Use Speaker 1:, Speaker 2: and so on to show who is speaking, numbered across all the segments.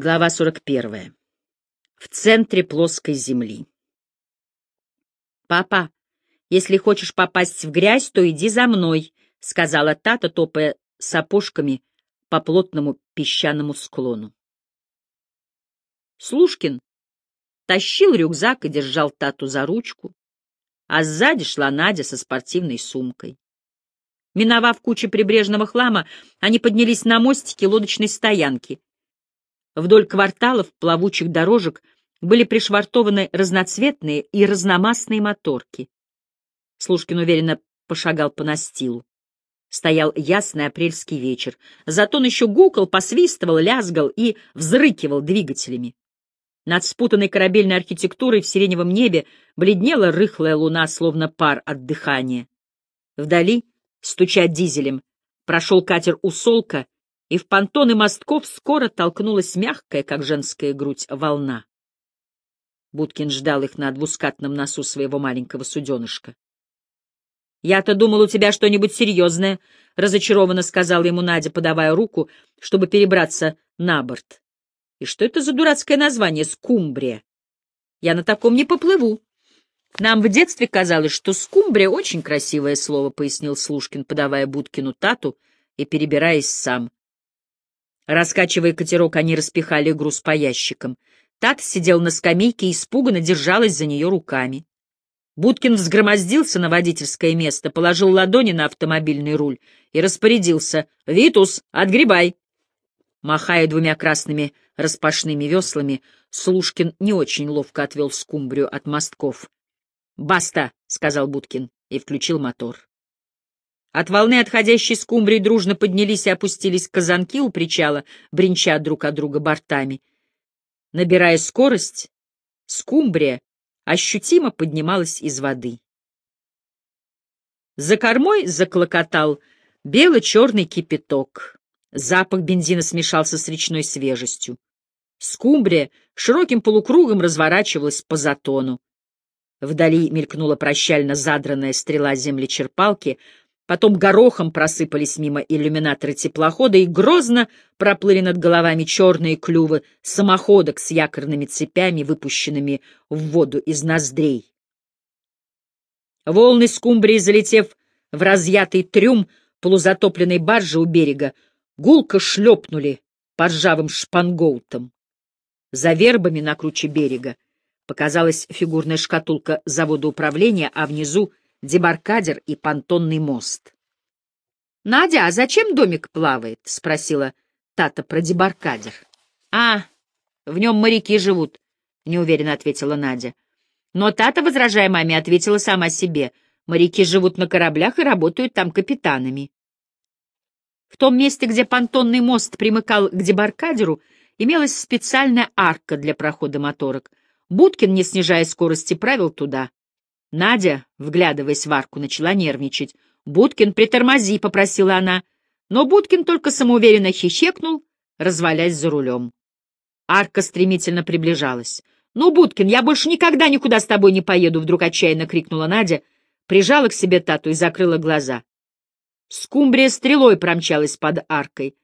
Speaker 1: Глава 41. В центре плоской земли. «Папа, если хочешь попасть в грязь, то иди за мной», — сказала Тата, топая сапожками по плотному песчаному склону. Слушкин тащил рюкзак и держал Тату за ручку, а сзади шла Надя со спортивной сумкой. Миновав кучу прибрежного хлама, они поднялись на мостике лодочной стоянки — Вдоль кварталов плавучих дорожек были пришвартованы разноцветные и разномастные моторки. Слушкин уверенно пошагал по настилу. Стоял ясный апрельский вечер. Затон еще гукал, посвистывал, лязгал и взрыкивал двигателями. Над спутанной корабельной архитектурой в сиреневом небе бледнела рыхлая луна, словно пар от дыхания. Вдали, стуча дизелем, прошел катер «Усолка», и в понтоны мостков скоро толкнулась мягкая, как женская грудь, волна. Будкин ждал их на двускатном носу своего маленького суденышка. — Я-то думал, у тебя что-нибудь серьезное, — разочарованно сказала ему Надя, подавая руку, чтобы перебраться на борт. — И что это за дурацкое название «Скумбрия»? Я на таком не поплыву. Нам в детстве казалось, что «скумбрия» — очень красивое слово, — пояснил Слушкин, подавая Будкину тату и перебираясь сам. Раскачивая катерок, они распихали груз по ящикам. Тат сидел на скамейке и испуганно держалась за нее руками. Будкин взгромоздился на водительское место, положил ладони на автомобильный руль и распорядился. «Витус, отгребай!» Махая двумя красными распашными веслами, Слушкин не очень ловко отвел скумбрию от мостков. «Баста!» — сказал Будкин и включил мотор. От волны отходящей скумбрии дружно поднялись и опустились казанки у причала, бренча друг от друга бортами. Набирая скорость, скумбрия ощутимо поднималась из воды. За кормой заклокотал бело-черный кипяток. Запах бензина смешался с речной свежестью. Скумбрия широким полукругом разворачивалась по затону. Вдали мелькнула прощально задранная стрела землечерпалки, Потом горохом просыпались мимо иллюминаторы теплохода и грозно проплыли над головами черные клювы самоходок с якорными цепями, выпущенными в воду из ноздрей. Волны скумбрии, залетев в разъятый трюм полузатопленной баржи у берега, гулко шлепнули по ржавым шпангоутам. За вербами на круче берега показалась фигурная шкатулка завода управления, а внизу дебаркадер и понтонный мост. — Надя, а зачем домик плавает? — спросила Тата про дебаркадер. — А, в нем моряки живут, — неуверенно ответила Надя. Но Тата, возражая маме, ответила сама себе. Моряки живут на кораблях и работают там капитанами. В том месте, где понтонный мост примыкал к дебаркадеру, имелась специальная арка для прохода моторок. Будкин, не снижая скорости, правил туда. Надя, вглядываясь в арку, начала нервничать. «Будкин, притормози», — попросила она. Но Будкин только самоуверенно хихекнул, развалясь за рулем. Арка стремительно приближалась. «Ну, Будкин, я больше никогда никуда с тобой не поеду!» — вдруг отчаянно крикнула Надя, прижала к себе тату и закрыла глаза. Скумбрия стрелой промчалась под аркой,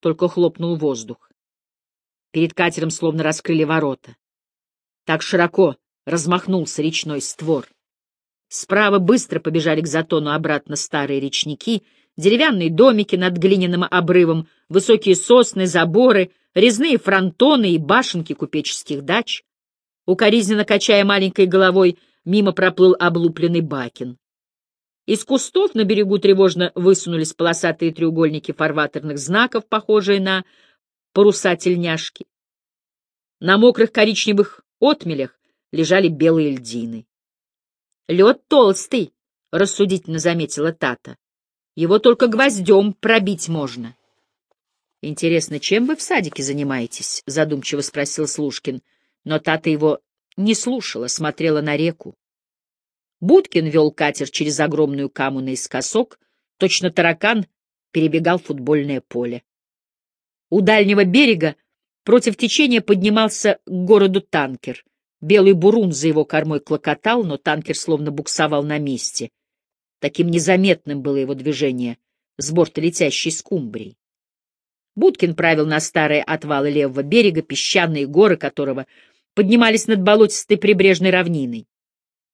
Speaker 1: только хлопнул воздух. Перед катером словно раскрыли ворота. Так широко размахнулся речной створ. Справа быстро побежали к затону обратно старые речники, деревянные домики над глиняным обрывом, высокие сосны, заборы, резные фронтоны и башенки купеческих дач. Укоризненно качая маленькой головой, мимо проплыл облупленный бакин. Из кустов на берегу тревожно высунулись полосатые треугольники фарватерных знаков, похожие на паруса тельняшки. На мокрых коричневых отмелях лежали белые льдины. Лед толстый, — рассудительно заметила Тата. Его только гвоздем пробить можно. — Интересно, чем вы в садике занимаетесь? — задумчиво спросил Слушкин. Но Тата его не слушала, смотрела на реку. Будкин вел катер через огромную каму наискосок, точно таракан перебегал футбольное поле. У дальнего берега против течения поднимался к городу танкер. Белый бурун за его кормой клокотал, но танкер словно буксовал на месте. Таким незаметным было его движение с борта летящей скумбрии. Будкин правил на старые отвалы левого берега, песчаные горы которого поднимались над болотистой прибрежной равниной.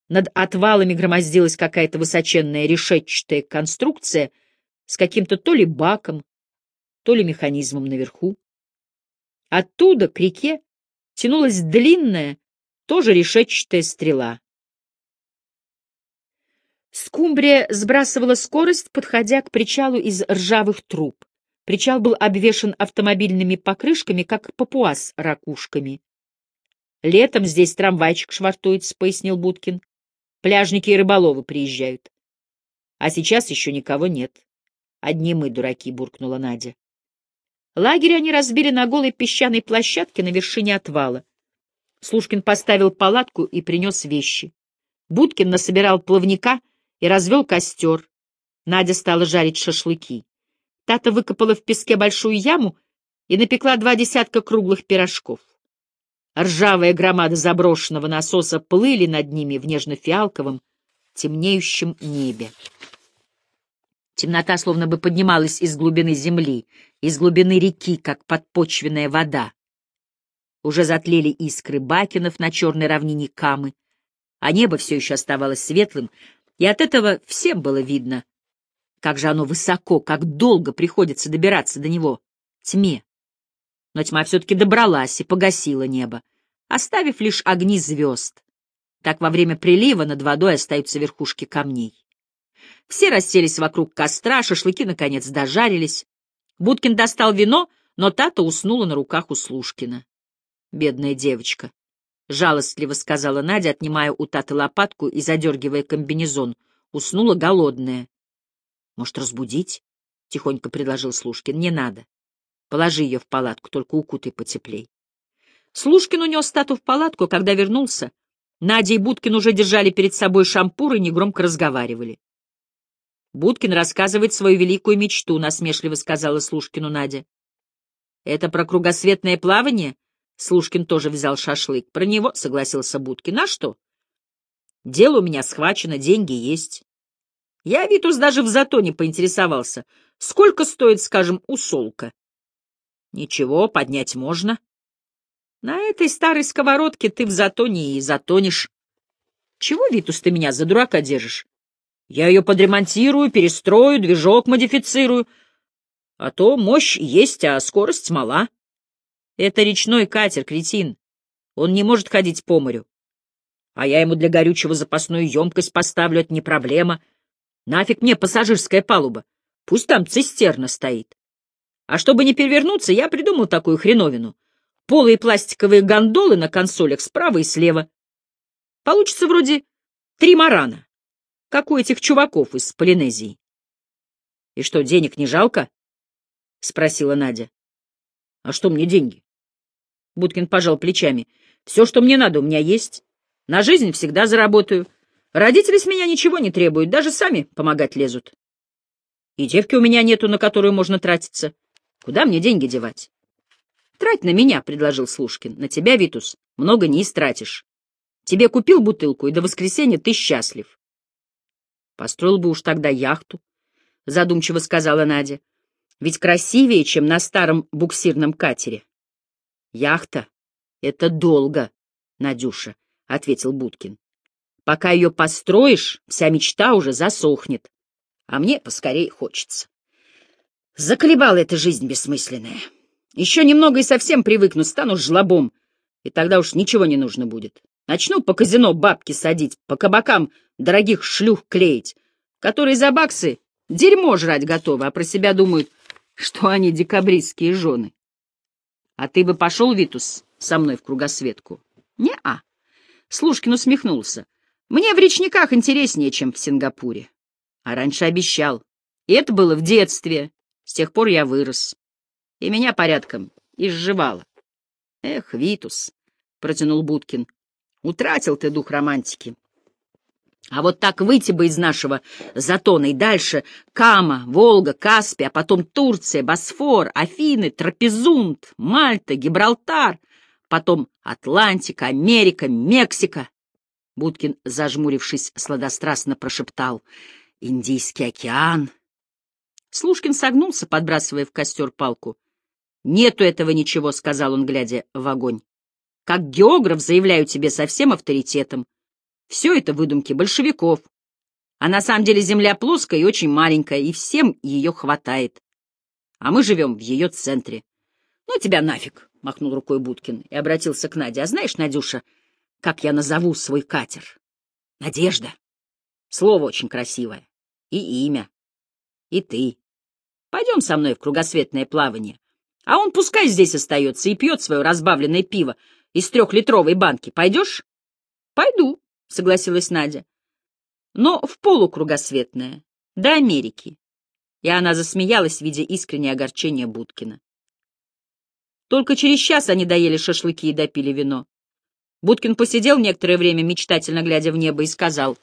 Speaker 1: Над отвалами громоздилась какая-то высоченная решетчатая конструкция с каким-то то ли баком, то ли механизмом наверху. Оттуда к реке тянулась длинная, тоже решетчатая стрела. Скумбрия сбрасывала скорость, подходя к причалу из ржавых труб. Причал был обвешан автомобильными покрышками, как папуас ракушками. «Летом здесь трамвайчик швартуется», — пояснил Будкин. «Пляжники и рыболовы приезжают. А сейчас еще никого нет. Одни мы, дураки», — буркнула Надя. Лагерь они разбили на голой песчаной площадке на вершине отвала. Слушкин поставил палатку и принес вещи. Будкин насобирал плавника и развел костер. Надя стала жарить шашлыки. Тата выкопала в песке большую яму и напекла два десятка круглых пирожков. Ржавая громада заброшенного насоса плыли над ними в нежно-фиалковом, темнеющем небе. Темнота словно бы поднималась из глубины земли, из глубины реки, как подпочвенная вода. Уже затлели искры бакенов на черной равнине Камы, а небо все еще оставалось светлым, и от этого всем было видно, как же оно высоко, как долго приходится добираться до него, тьме. Но тьма все-таки добралась и погасила небо, оставив лишь огни звезд. Так во время прилива над водой остаются верхушки камней. Все расселись вокруг костра, шашлыки, наконец, дожарились. Будкин достал вино, но Тата уснула на руках у Слушкина. «Бедная девочка», — жалостливо сказала Надя, отнимая у Таты лопатку и задергивая комбинезон. Уснула голодная. «Может, разбудить?» — тихонько предложил Слушкин. «Не надо. Положи ее в палатку, только укутай потеплей». Слушкин унес Тату в палатку, когда вернулся. Надя и Будкин уже держали перед собой шампур и негромко разговаривали. Будкин рассказывает свою великую мечту, — насмешливо сказала Слушкину Надя. — Это про кругосветное плавание? Слушкин тоже взял шашлык. Про него согласился Будкин. А что? Дело у меня схвачено, деньги есть. Я, Витус, даже в затоне поинтересовался. Сколько стоит, скажем, усолка? Ничего, поднять можно. На этой старой сковородке ты в затоне и затонешь. Чего, Витус, ты меня за дурака держишь? Я ее подремонтирую, перестрою, движок модифицирую. А то мощь есть, а скорость мала. Это речной катер, кретин. Он не может ходить по морю. А я ему для горючего запасную емкость поставлю, это не проблема. Нафиг мне пассажирская палуба? Пусть там цистерна стоит. А чтобы не перевернуться, я придумал такую хреновину. Полые пластиковые гондолы на консолях справа и слева. Получится вроде три марана как у этих чуваков из Полинезии. — И что, денег не жалко? — спросила Надя. — А что мне деньги? Будкин пожал плечами. — Все, что мне надо, у меня есть. На жизнь всегда заработаю. Родители с меня ничего не требуют, даже сами помогать лезут. И девки у меня нету, на которую можно тратиться. Куда мне деньги девать? — Трать на меня, — предложил Слушкин. — На тебя, Витус, много не истратишь. Тебе купил бутылку, и до воскресенья ты счастлив. Построил бы уж тогда яхту, — задумчиво сказала Надя. Ведь красивее, чем на старом буксирном катере. Яхта — это долго, Надюша, — ответил Будкин. Пока ее построишь, вся мечта уже засохнет. А мне поскорей хочется. Заколебала эта жизнь бессмысленная. Еще немного и совсем привыкну, стану жлобом, и тогда уж ничего не нужно будет. Начну по казино бабки садить, по кабакам дорогих шлюх клеить, которые за баксы дерьмо жрать готовы, а про себя думают, что они декабристские жены. А ты бы пошел, Витус, со мной в кругосветку? Не-а. Слушкин усмехнулся. Мне в речниках интереснее, чем в Сингапуре. А раньше обещал. И это было в детстве. С тех пор я вырос. И меня порядком изживало. Эх, Витус, — протянул Будкин, — утратил ты дух романтики. А вот так выйти бы из нашего затона и дальше Кама, Волга, Каспий, а потом Турция, Босфор, Афины, Трапезунд, Мальта, Гибралтар, потом Атлантика, Америка, Мексика. Будкин, зажмурившись, сладострастно прошептал «Индийский океан». Слушкин согнулся, подбрасывая в костер палку. «Нету этого ничего», — сказал он, глядя в огонь. «Как географ заявляю тебе со всем авторитетом. Все это выдумки большевиков. А на самом деле Земля плоская и очень маленькая, и всем ее хватает. А мы живем в ее центре. Ну, тебя нафиг, — махнул рукой Будкин и обратился к Наде. А знаешь, Надюша, как я назову свой катер? Надежда. Слово очень красивое. И имя. И ты. Пойдем со мной в кругосветное плавание. А он пускай здесь остается и пьет свое разбавленное пиво из трехлитровой банки. Пойдешь? Пойду, согласилась Надя. Но в полукругосветное, до Америки. И она засмеялась, видя искреннее огорчение Будкина. Только через час они доели шашлыки и допили вино. Будкин посидел некоторое время, мечтательно глядя в небо, и сказал,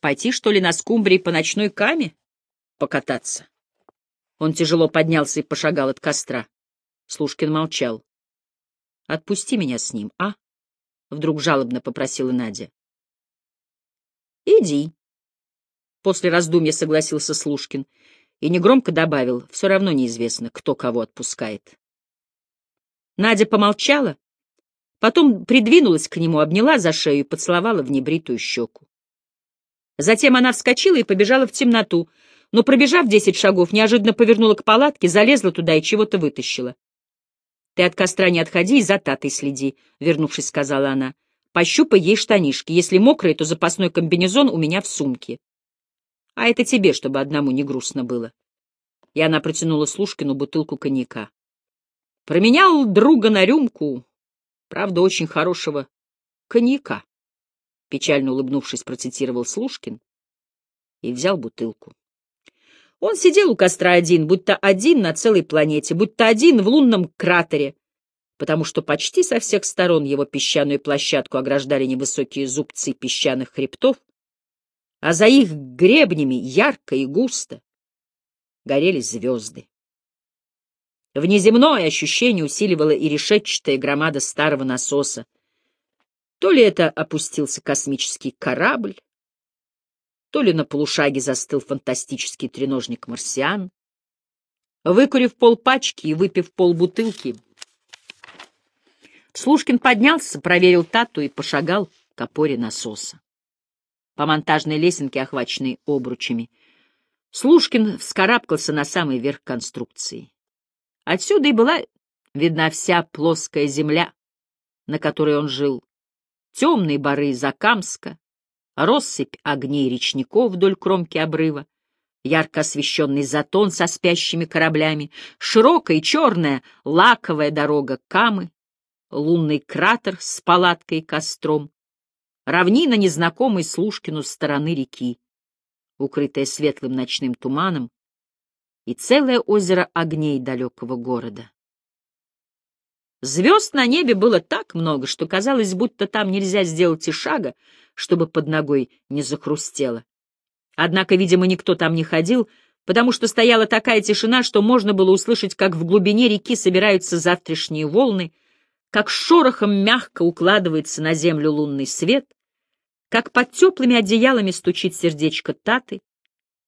Speaker 1: «Пойти, что ли, на скумбрии по ночной каме? Покататься?» Он тяжело поднялся и пошагал от костра. Слушкин молчал. «Отпусти меня с ним, а?» — вдруг жалобно попросила Надя. «Иди». После раздумья согласился Слушкин и негромко добавил, все равно неизвестно, кто кого отпускает. Надя помолчала, потом придвинулась к нему, обняла за шею и поцеловала в небритую щеку. Затем она вскочила и побежала в темноту, но, пробежав десять шагов, неожиданно повернула к палатке, залезла туда и чего-то вытащила. — Ты от костра не отходи и за татой следи, — вернувшись, сказала она. — Пощупай ей штанишки. Если мокрые, то запасной комбинезон у меня в сумке. — А это тебе, чтобы одному не грустно было. И она протянула Слушкину бутылку коньяка. Променял друга на рюмку, правда, очень хорошего коньяка. Печально улыбнувшись, процитировал Слушкин и взял бутылку. Он сидел у костра один, будто один на целой планете, будто один в лунном кратере, потому что почти со всех сторон его песчаную площадку ограждали невысокие зубцы песчаных хребтов, а за их гребнями ярко и густо горели звезды. Внеземное ощущение усиливало и решетчатая громада старого насоса. То ли это опустился космический корабль, то ли на полушаге застыл фантастический треножник марсиан. Выкурив полпачки и выпив полбутылки, Слушкин поднялся, проверил тату и пошагал к опоре насоса. По монтажной лесенке, охваченной обручами, Слушкин вскарабкался на самый верх конструкции. Отсюда и была видна вся плоская земля, на которой он жил. Темные бары Закамска, россыпь огней речников вдоль кромки обрыва, ярко освещенный затон со спящими кораблями, широкая черная лаковая дорога Камы, лунный кратер с палаткой и костром, равнина незнакомой Слушкину стороны реки, укрытая светлым ночным туманом, и целое озеро огней далекого города. Звезд на небе было так много, что казалось, будто там нельзя сделать и шага, чтобы под ногой не захрустело. Однако, видимо, никто там не ходил, потому что стояла такая тишина, что можно было услышать, как в глубине реки собираются завтрашние волны, как шорохом мягко укладывается на землю лунный свет, как под теплыми одеялами стучит сердечко Таты,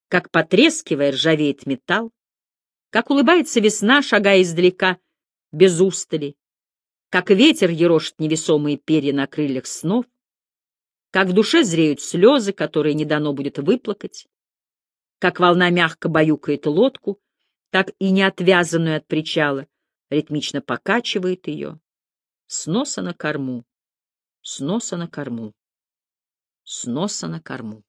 Speaker 1: как, потрескивая, ржавеет металл, как улыбается весна, шагая издалека, без устали, как ветер ерошит невесомые перья на крыльях снов, как в душе зреют слезы, которые не дано будет выплакать, как волна мягко баюкает лодку, так и неотвязанную от причала, ритмично покачивает ее, с носа на корму, с носа на корму, с носа на корму.